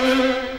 Música